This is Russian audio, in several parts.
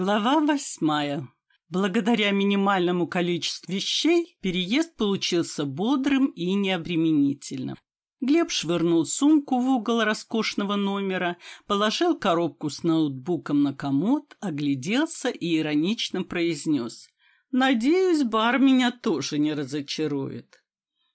Глава восьмая. Благодаря минимальному количеству вещей переезд получился бодрым и необременительным. Глеб швырнул сумку в угол роскошного номера, положил коробку с ноутбуком на комод, огляделся и иронично произнес. «Надеюсь, бар меня тоже не разочарует».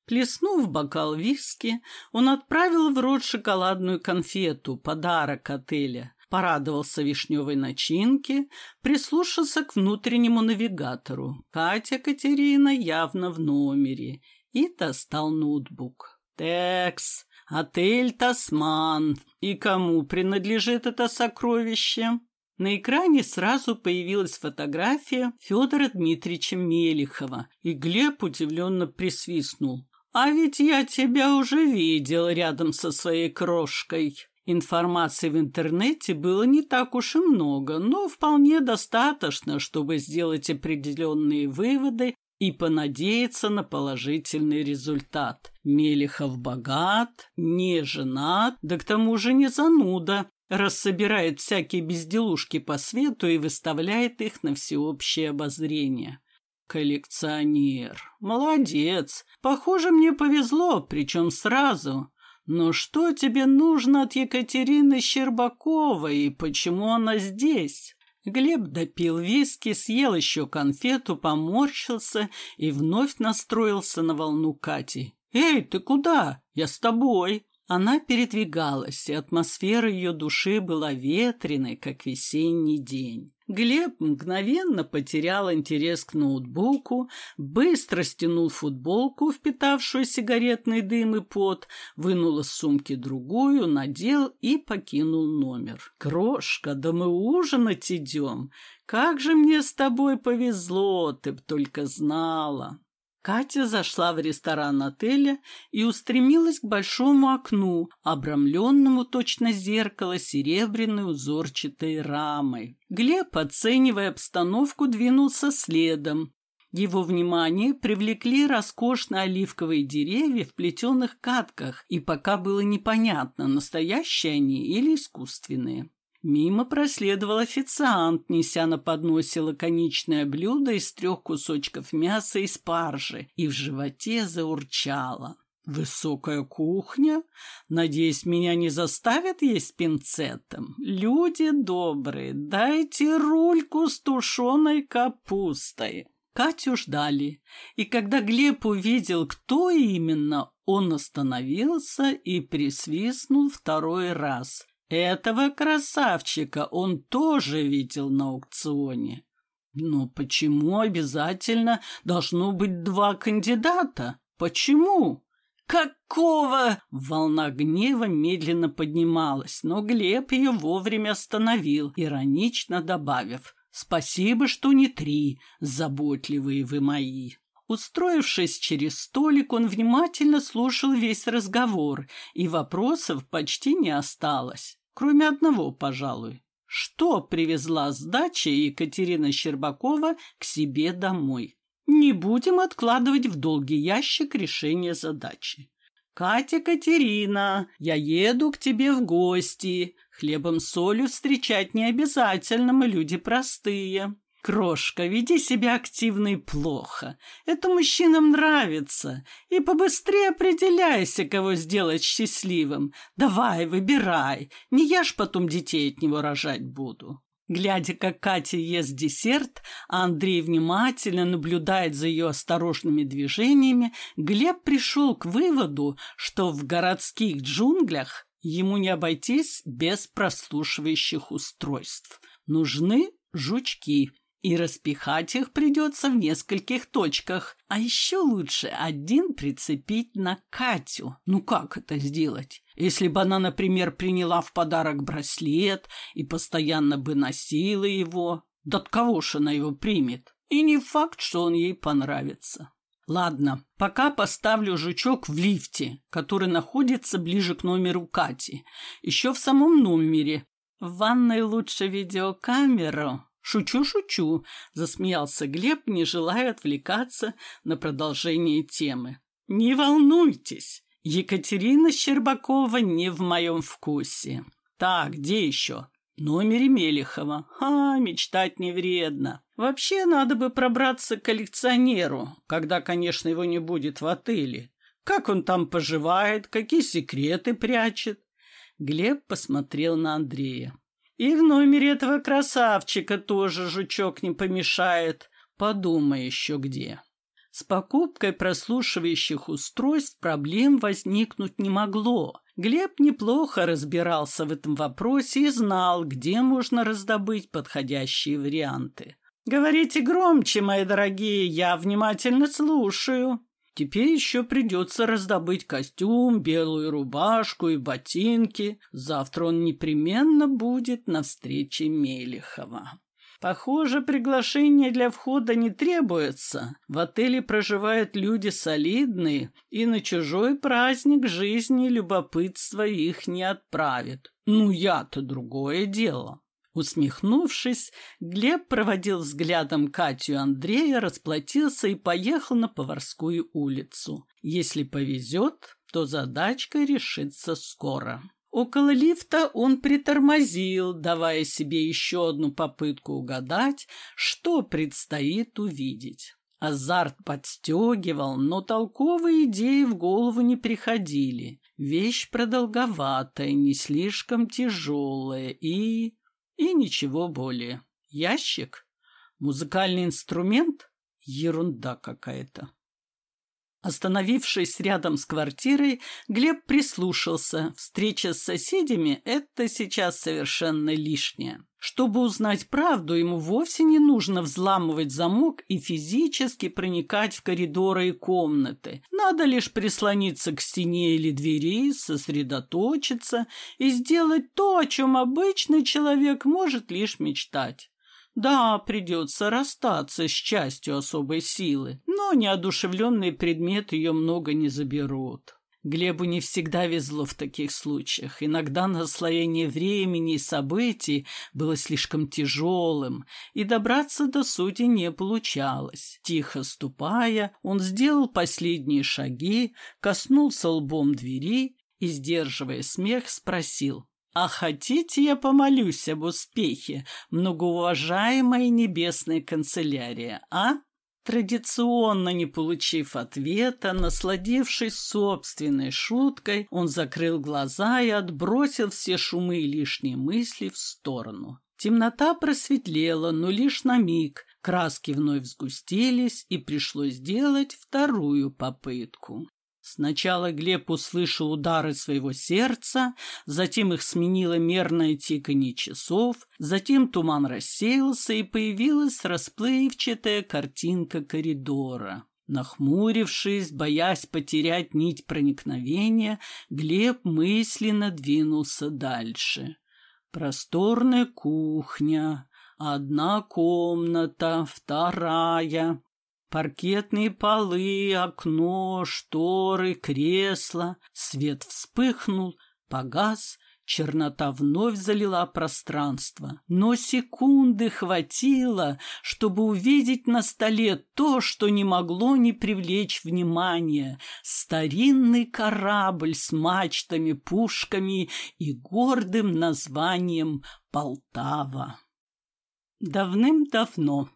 Плеснув бокал виски, он отправил в рот шоколадную конфету, подарок отеля, порадовался вишневой начинке, прислушался к внутреннему навигатору. Катя Катерина явно в номере и достал ноутбук. «Текс, отель «Тасман». И кому принадлежит это сокровище?» На экране сразу появилась фотография Федора Дмитриевича Мелихова, и Глеб удивленно присвистнул. «А ведь я тебя уже видел рядом со своей крошкой». Информации в интернете было не так уж и много, но вполне достаточно, чтобы сделать определенные выводы и понадеяться на положительный результат. Мелехов богат, не женат, да к тому же не зануда, раз собирает всякие безделушки по свету и выставляет их на всеобщее обозрение. Коллекционер. Молодец. Похоже, мне повезло, причем сразу. «Но что тебе нужно от Екатерины Щербаковой и почему она здесь?» Глеб допил виски, съел еще конфету, поморщился и вновь настроился на волну Кати. «Эй, ты куда? Я с тобой!» Она передвигалась, и атмосфера ее души была ветреной, как весенний день. Глеб мгновенно потерял интерес к ноутбуку, быстро стянул футболку, впитавшую сигаретный дым и пот, вынул из сумки другую, надел и покинул номер. «Крошка, да мы ужинать идем! Как же мне с тобой повезло, ты б только знала!» Катя зашла в ресторан отеля и устремилась к большому окну, обрамленному точно зеркало серебряной узорчатой рамой. Глеб, оценивая обстановку, двинулся следом. Его внимание привлекли роскошные оливковые деревья в плетеных катках, и пока было непонятно, настоящие они или искусственные. Мимо проследовал официант, неся на подносе лаконичное блюдо из трех кусочков мяса и спаржи, и в животе заурчало. «Высокая кухня? Надеюсь, меня не заставят есть пинцетом? Люди добрые, дайте рульку с тушеной капустой». Катю ждали, и когда Глеб увидел, кто именно, он остановился и присвистнул второй раз – этого красавчика он тоже видел на аукционе. Но почему обязательно должно быть два кандидата? Почему? Какого? Волна гнева медленно поднималась, но Глеб ее вовремя остановил, иронично добавив «Спасибо, что не три, заботливые вы мои». Устроившись через столик, он внимательно слушал весь разговор, и вопросов почти не осталось. Кроме одного, пожалуй. Что привезла с дачи Екатерина Щербакова к себе домой? Не будем откладывать в долгий ящик решение задачи. «Катя Катерина, я еду к тебе в гости. Хлебом солью встречать не обязательно, мы люди простые. Крошка, веди себя активно и плохо. Это мужчинам нравится. И побыстрее определяйся, кого сделать счастливым. Давай, выбирай. Не я ж потом детей от него рожать буду. Глядя, как Катя ест десерт, а Андрей внимательно наблюдает за ее осторожными движениями, Глеб пришел к выводу, что в городских джунглях ему не обойтись без прослушивающих устройств. Нужны жучки. И распихать их придется в нескольких точках. А еще лучше один прицепить на Катю. Ну как это сделать? Если бы она, например, приняла в подарок браслет и постоянно бы носила его, да от кого ж она его примет? И не факт, что он ей понравится. Ладно, пока поставлю жучок в лифте, который находится ближе к номеру Кати. Еще в самом номере. В ванной лучше видеокамеру, «Шучу-шучу», — засмеялся Глеб, не желая отвлекаться на продолжение темы. «Не волнуйтесь, Екатерина Щербакова не в моем вкусе. Так, где еще? Номере Мелехова. А, мечтать не вредно. Вообще, надо бы пробраться к коллекционеру, когда, конечно, его не будет в отеле. Как он там поживает, какие секреты прячет. Глеб посмотрел на Андрея. И в номере этого красавчика тоже жучок не помешает. Подумай еще где. С покупкой прослушивающих устройств проблем возникнуть не могло. Глеб неплохо разбирался в этом вопросе и знал, где можно раздобыть подходящие варианты. «Говорите громче, мои дорогие, я внимательно слушаю». Теперь еще придется раздобыть костюм, белую рубашку и ботинки. Завтра он непременно будет на встрече Мелехова. Похоже, приглашение для входа не требуется. В отеле проживают люди солидные, и на чужой праздник жизни любопытство их не отправит. Ну, я-то другое дело. Усмехнувшись, Глеб проводил взглядом Катю Андрея, расплатился и поехал на Поварскую улицу. Если повезет, то задачка решится скоро. Около лифта он притормозил, давая себе еще одну попытку угадать, что предстоит увидеть. Азарт подстегивал, но толковые идеи в голову не приходили. Вещь продолговатая, не слишком тяжелая и... и ничего более. Ящик? Музыкальный инструмент? Ерунда какая-то. Остановившись рядом с квартирой, Глеб прислушался. Встреча с соседями – это сейчас совершенно лишнее. Чтобы узнать правду, ему вовсе не нужно взламывать замок и физически проникать в коридоры и комнаты. Надо лишь прислониться к стене или двери, сосредоточиться и сделать то, о чем обычный человек может лишь мечтать. Да, придется расстаться с частью особой силы, но неодушевленные предметы ее много не заберут. Глебу не всегда везло в таких случаях. Иногда наслоение времени и событий было слишком тяжелым, и добраться до сути не получалось. Тихо ступая, он сделал последние шаги, коснулся лбом двери и, сдерживая смех, спросил а хотите, я помолюсь об успехе, многоуважаемая небесная канцелярия, а? Традиционно не получив ответа, насладившись собственной шуткой, он закрыл глаза и отбросил все шумы и лишние мысли в сторону. Темнота просветлела, но лишь на миг. Краски вновь сгустились, и пришлось сделать вторую попытку. Сначала Глеб услышал удары своего сердца, затем их сменило мерное тиканье часов, затем туман рассеялся, и появилась расплывчатая картинка коридора. Нахмурившись, боясь потерять нить проникновения, Глеб мысленно двинулся дальше. Просторная кухня, одна комната, вторая, Паркетные полы, окно, шторы, кресло. Свет вспыхнул, погас, чернота вновь залила пространство. Но секунды хватило, чтобы увидеть на столе то, что не могло не привлечь внимания. Старинный корабль с мачтами, пушками и гордым названием «Полтава». Давным-давно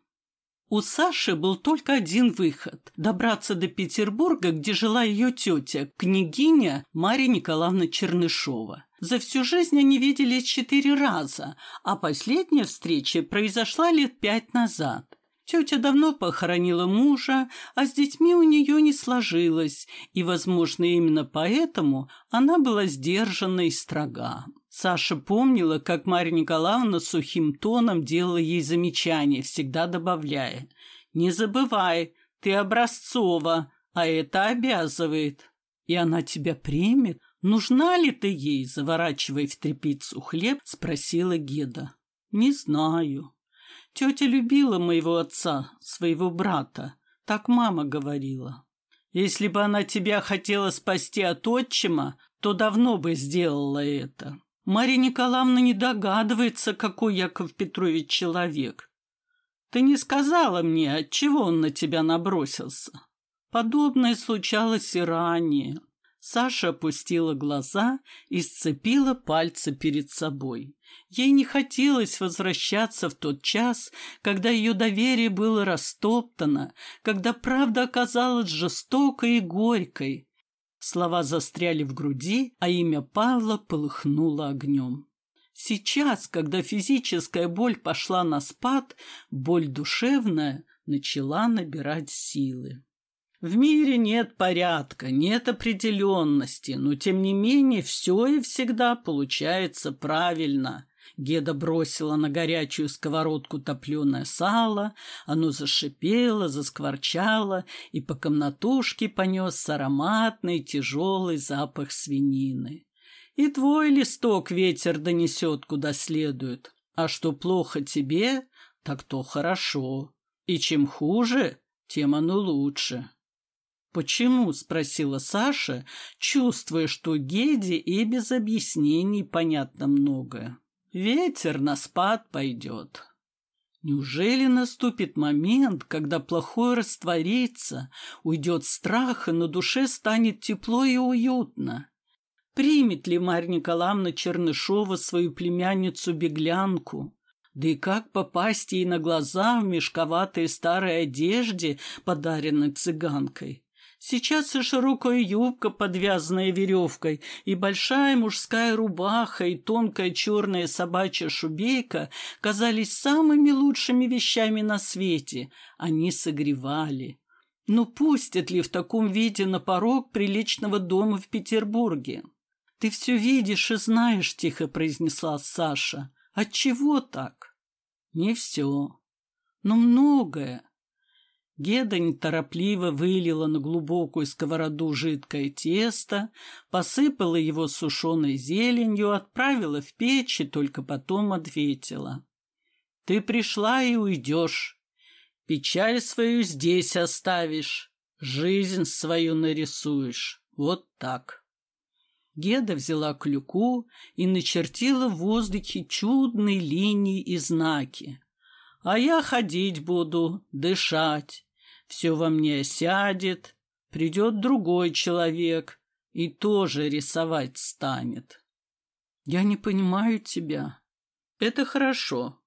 у Саши был только один выход – добраться до Петербурга, где жила ее тетя, княгиня Мария Николаевна Чернышова. За всю жизнь они виделись четыре раза, а последняя встреча произошла лет пять назад. Тетя давно похоронила мужа, а с детьми у нее не сложилось, и, возможно, именно поэтому она была сдержана и строга. Саша помнила, как Марья Николаевна сухим тоном делала ей замечания, всегда добавляя «Не забывай, ты образцова, а это обязывает». «И она тебя примет? Нужна ли ты ей?» Заворачивая в тряпицу хлеб, спросила Геда. «Не знаю. Тетя любила моего отца, своего брата. Так мама говорила. Если бы она тебя хотела спасти от отчима, то давно бы сделала это. Марья Николаевна не догадывается, какой Яков Петрович человек. Ты не сказала мне, отчего он на тебя набросился. Подобное случалось и ранее. Саша опустила глаза и сцепила пальцы перед собой. Ей не хотелось возвращаться в тот час, когда ее доверие было растоптано, когда правда оказалась жестокой и горькой. Слова застряли в груди, а имя Павла полыхнуло огнем. Сейчас, когда физическая боль пошла на спад, боль душевная начала набирать силы. В мире нет порядка, нет определенности, но тем не менее все и всегда получается правильно. Геда бросила на горячую сковородку топленое сало, оно зашипело, заскворчало, и по комнатушке понес ароматный тяжелый запах свинины. И твой листок ветер донесет куда следует, а что плохо тебе, так то хорошо, и чем хуже, тем оно лучше. «Почему?» — спросила Саша, чувствуя, что Геде и без объяснений понятно многое. «Ветер на спад пойдет». Неужели наступит момент, когда плохое растворится, уйдет страх, и на душе станет тепло и уютно? Примет ли Марья Николаевна Чернышова свою племянницу-беглянку? Да и как попасть ей на глаза в мешковатой старой одежде, подаренной цыганкой? Сейчас и широкая юбка, подвязанная веревкой, и большая мужская рубаха, и тонкая черная собачья шубейка казались самыми лучшими вещами на свете. Они согревали. Но пустят ли в таком виде на порог приличного дома в Петербурге? «Ты все видишь и знаешь», — тихо произнесла Саша. «Отчего так?» «Не все, но многое. Геда неторопливо вылила на глубокую сковороду жидкое тесто, посыпала его сушеной зеленью, отправила в печь и только потом ответила. «Ты пришла и уйдешь. Печаль свою здесь оставишь, жизнь свою нарисуешь. Вот так». Геда взяла клюку и начертила в воздухе чудные линии и знаки. «А я ходить буду, дышать» все во мне сядет, придет другой человек и тоже рисовать станет. Я не понимаю тебя. Это хорошо.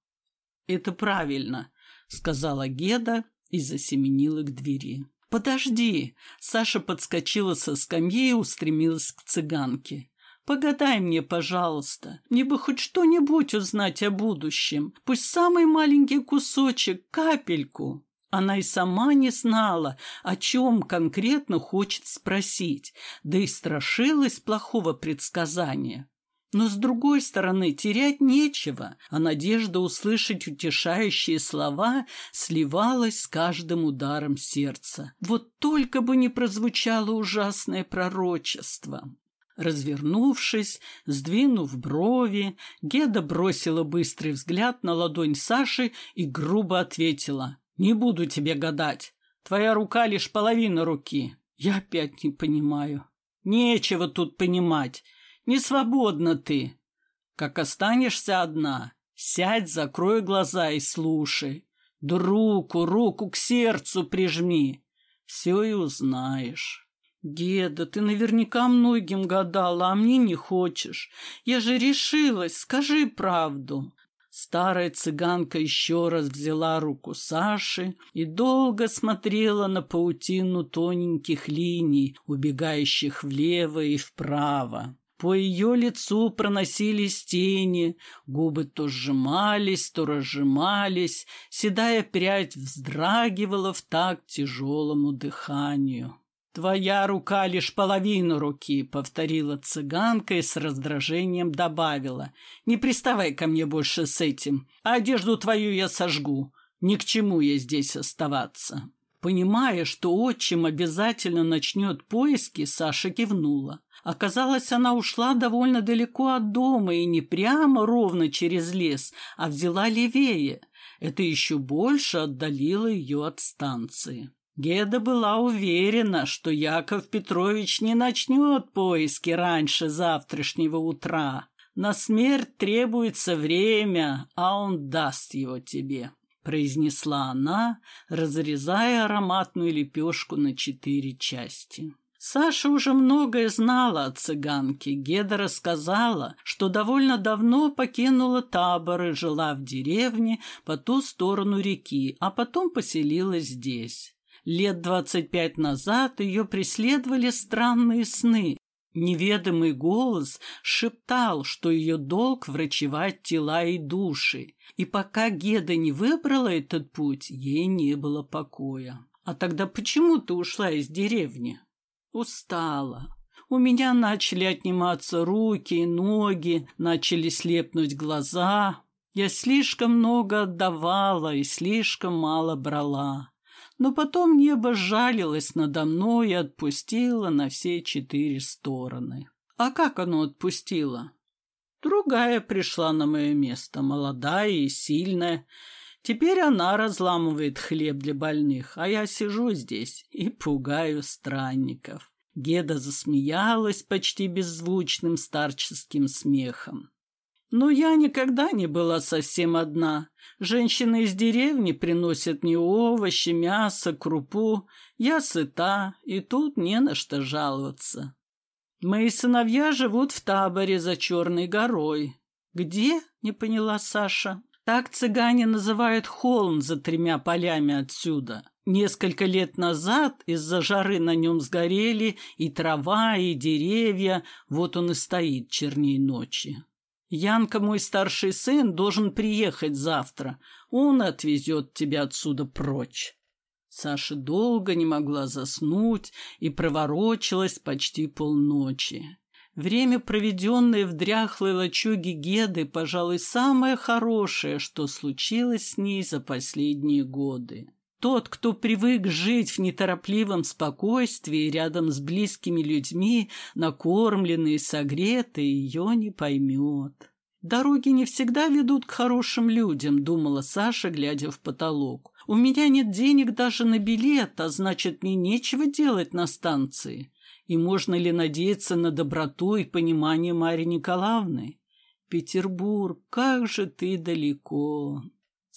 Это правильно, сказала Геда и засеменила к двери. Подожди, Саша подскочила со скамьи и устремилась к цыганке. Погадай мне, пожалуйста. Мне бы хоть что-нибудь узнать о будущем. Пусть самый маленький кусочек, капельку. Она и сама не знала, о чем конкретно хочет спросить, да и страшилась плохого предсказания. Но, с другой стороны, терять нечего, а надежда услышать утешающие слова сливалась с каждым ударом сердца. Вот только бы не прозвучало ужасное пророчество. Развернувшись, сдвинув брови, Геда бросила быстрый взгляд на ладонь Саши и грубо ответила не буду тебе гадать. Твоя рука лишь половина руки. Я опять не понимаю. Нечего тут понимать. Не свободна ты. Как останешься одна, сядь, закрой глаза и слушай. Да руку, руку к сердцу прижми. Все и узнаешь. Геда, ты наверняка многим гадала, а мне не хочешь. Я же решилась, скажи правду. Старая цыганка еще раз взяла руку Саши и долго смотрела на паутину тоненьких линий, убегающих влево и вправо. По ее лицу проносились тени, губы то сжимались, то разжимались, седая прядь вздрагивала в такт тяжелому дыханию. «Твоя рука лишь половину руки», — повторила цыганка и с раздражением добавила. «Не приставай ко мне больше с этим. А одежду твою я сожгу. Ни к чему я здесь оставаться». Понимая, что отчим обязательно начнет поиски, Саша кивнула. Оказалось, она ушла довольно далеко от дома и не прямо ровно через лес, а взяла левее. Это еще больше отдалило ее от станции. Геда была уверена, что Яков Петрович не начнет поиски раньше завтрашнего утра. На смерть требуется время, а он даст его тебе, произнесла она, разрезая ароматную лепешку на четыре части. Саша уже многое знала о цыганке. Геда рассказала, что довольно давно покинула табор и жила в деревне по ту сторону реки, а потом поселилась здесь. Лет двадцать пять назад ее преследовали странные сны. Неведомый голос шептал, что ее долг врачевать тела и души, и пока Геда не выбрала этот путь, ей не было покоя. «А тогда почему ты ушла из деревни?» Устала. У меня начали отниматься руки и ноги, начали слепнуть глаза. Я слишком много отдавала и слишком мало брала. Но потом небо жалилось надо мной и отпустило на все четыре стороны. А как оно отпустило? Другая пришла на мое место, молодая и сильная. Теперь она разламывает хлеб для больных, а я сижу здесь и пугаю странников. Геда засмеялась почти беззвучным старческим смехом. Но я никогда не была совсем одна. Женщины из деревни приносят мне овощи, мясо, крупу. Я сыта, и тут не на что жаловаться. Мои сыновья живут в таборе за Черной горой. Где? — не поняла Саша. Так цыгане называют холм за тремя полями отсюда. Несколько лет назад из-за жары на нем сгорели и трава, и деревья, вот он и стоит черней ночи. Янка, мой старший сын, должен приехать завтра. Он отвезет тебя отсюда прочь. Саша долго не могла заснуть и проворочилась почти полночи. Время, проведенное в дряхлой лачуге Геды, пожалуй, самое хорошее, что случилось с ней за последние годы. Тот, кто привык жить в неторопливом спокойствии рядом с близкими людьми, накормленный и согретый, ее не поймет. «Дороги не всегда ведут к хорошим людям», — думала Саша, глядя в потолок. «У меня нет денег даже на билет, а значит, мне нечего делать на станции. И можно ли надеяться на доброту и понимание Марьи Николаевны? Петербург, как же ты далеко.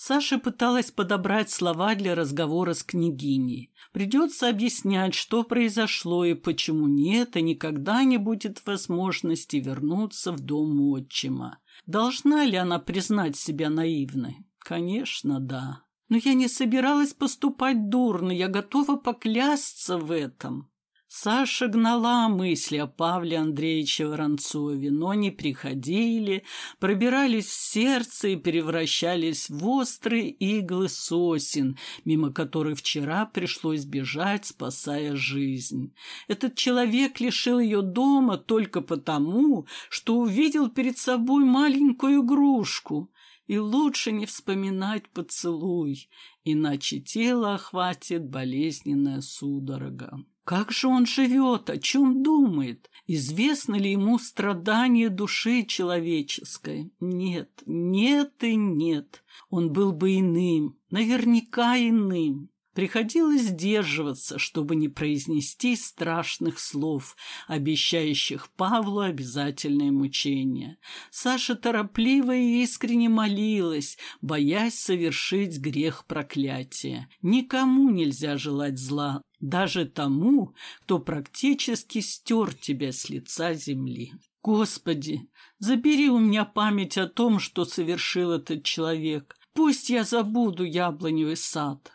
Саша пыталась подобрать слова для разговора с княгиней. Придется объяснять, что произошло и почему нет, и никогда не будет возможности вернуться в дом отчима. Должна ли она признать себя наивной? Конечно, да. Но я не собиралась поступать дурно, я готова поклясться в этом. Саша гнала мысли о Павле Андреевиче Воронцове, но не приходили, пробирались в сердце и превращались в острые иглы сосен, мимо которых вчера пришлось бежать, спасая жизнь. Этот человек лишил ее дома только потому, что увидел перед собой маленькую игрушку, и лучше не вспоминать поцелуй, иначе тело охватит болезненная судорога. Как же он живет, о чем думает? Известно ли ему страдание души человеческой? Нет, нет и нет. Он был бы иным, наверняка иным. Приходилось сдерживаться, чтобы не произнести страшных слов, обещающих Павлу обязательное мучение. Саша торопливо и искренне молилась, боясь совершить грех проклятия. Никому нельзя желать зла, даже тому, кто практически стер тебя с лица земли. Господи, забери у меня память о том, что совершил этот человек. Пусть я забуду яблоневый сад.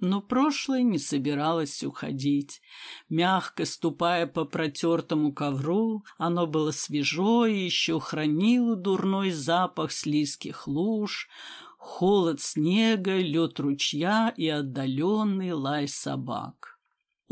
Но прошлое не собиралось уходить. Мягко ступая по протертому ковру, оно было свежо и еще хранило дурной запах слизких луж, холод снега, лед ручья и отдаленный лай собак.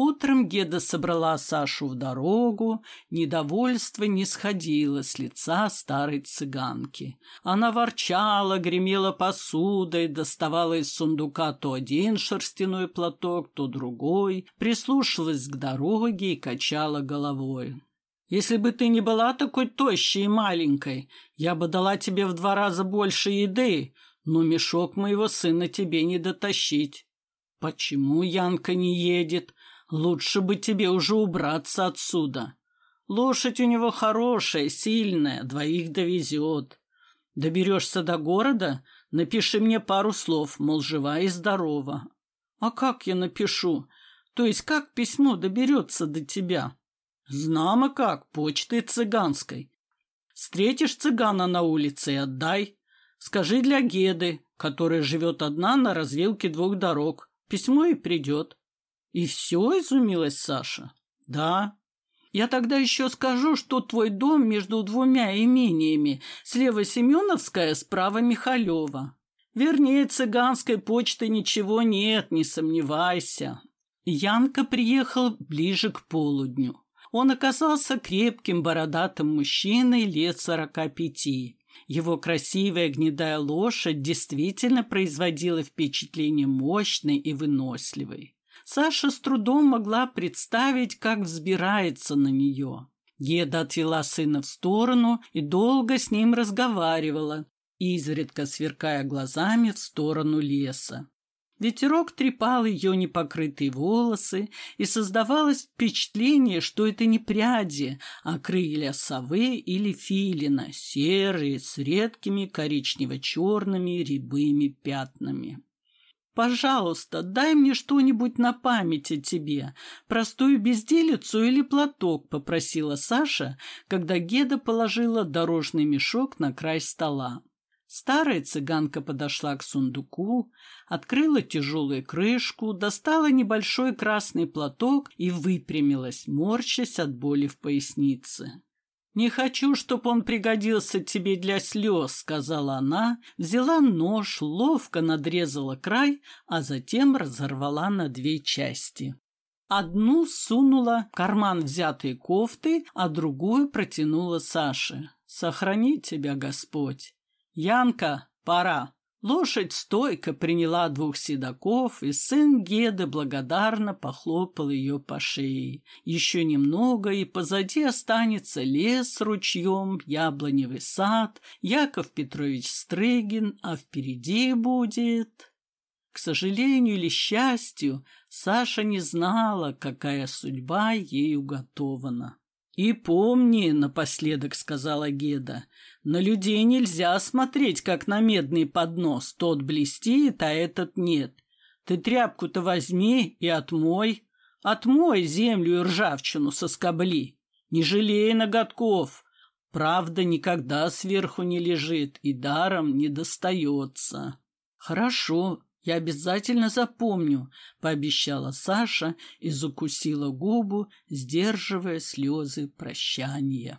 Утром Геда собрала Сашу в дорогу, недовольство не сходило с лица старой цыганки. Она ворчала, гремела посудой, доставала из сундука то один шерстяной платок, то другой, прислушивалась к дороге и качала головой. «Если бы ты не была такой тощей и маленькой, я бы дала тебе в два раза больше еды, но мешок моего сына тебе не дотащить». «Почему Янка не едет?» Лучше бы тебе уже убраться отсюда. Лошадь у него хорошая, сильная, двоих довезет. Доберешься до города, напиши мне пару слов, мол, жива и здорова. А как я напишу? То есть как письмо доберется до тебя? Знамо как, почтой цыганской. Встретишь цыгана на улице и отдай. Скажи для Геды, которая живет одна на развилке двух дорог. Письмо и придет. И все, изумилась Саша. Да. Я тогда еще скажу, что твой дом между двумя имениями. Слева Семеновская, справа Михалева. Вернее, цыганской почты ничего нет, не сомневайся. Янка приехал ближе к полудню. Он оказался крепким бородатым мужчиной лет сорока пяти. Его красивая гнедая лошадь действительно производила впечатление мощной и выносливой. Саша с трудом могла представить, как взбирается на нее. Еда отвела сына в сторону и долго с ним разговаривала, изредка сверкая глазами в сторону леса. Ветерок трепал ее непокрытые волосы, и создавалось впечатление, что это не пряди, а крылья совы или филина, серые, с редкими коричнево-черными рябыми пятнами. «Пожалуйста, дай мне что-нибудь на память о тебе, простую безделицу или платок», — попросила Саша, когда Геда положила дорожный мешок на край стола. Старая цыганка подошла к сундуку, открыла тяжелую крышку, достала небольшой красный платок и выпрямилась, морщась от боли в пояснице. «Не хочу, чтоб он пригодился тебе для слез», — сказала она, взяла нож, ловко надрезала край, а затем разорвала на две части. Одну сунула в карман взятой кофты, а другую протянула Саше. «Сохрани тебя, Господь!» «Янка, пора!» Лошадь стойко приняла двух седаков, и сын Геды благодарно похлопал ее по шее. Еще немного, и позади останется лес с ручьем, яблоневый сад, Яков Петрович Стрыгин, а впереди будет... К сожалению или счастью, Саша не знала, какая судьба ей уготована. «И помни», — напоследок сказала Геда, — «на людей нельзя смотреть, как на медный поднос. Тот блестит, а этот нет. Ты тряпку-то возьми и отмой. Отмой землю и ржавчину соскобли. Не жалей ноготков. Правда никогда сверху не лежит и даром не достается». «Хорошо», «Я обязательно запомню», — пообещала Саша и закусила губу, сдерживая слезы прощания.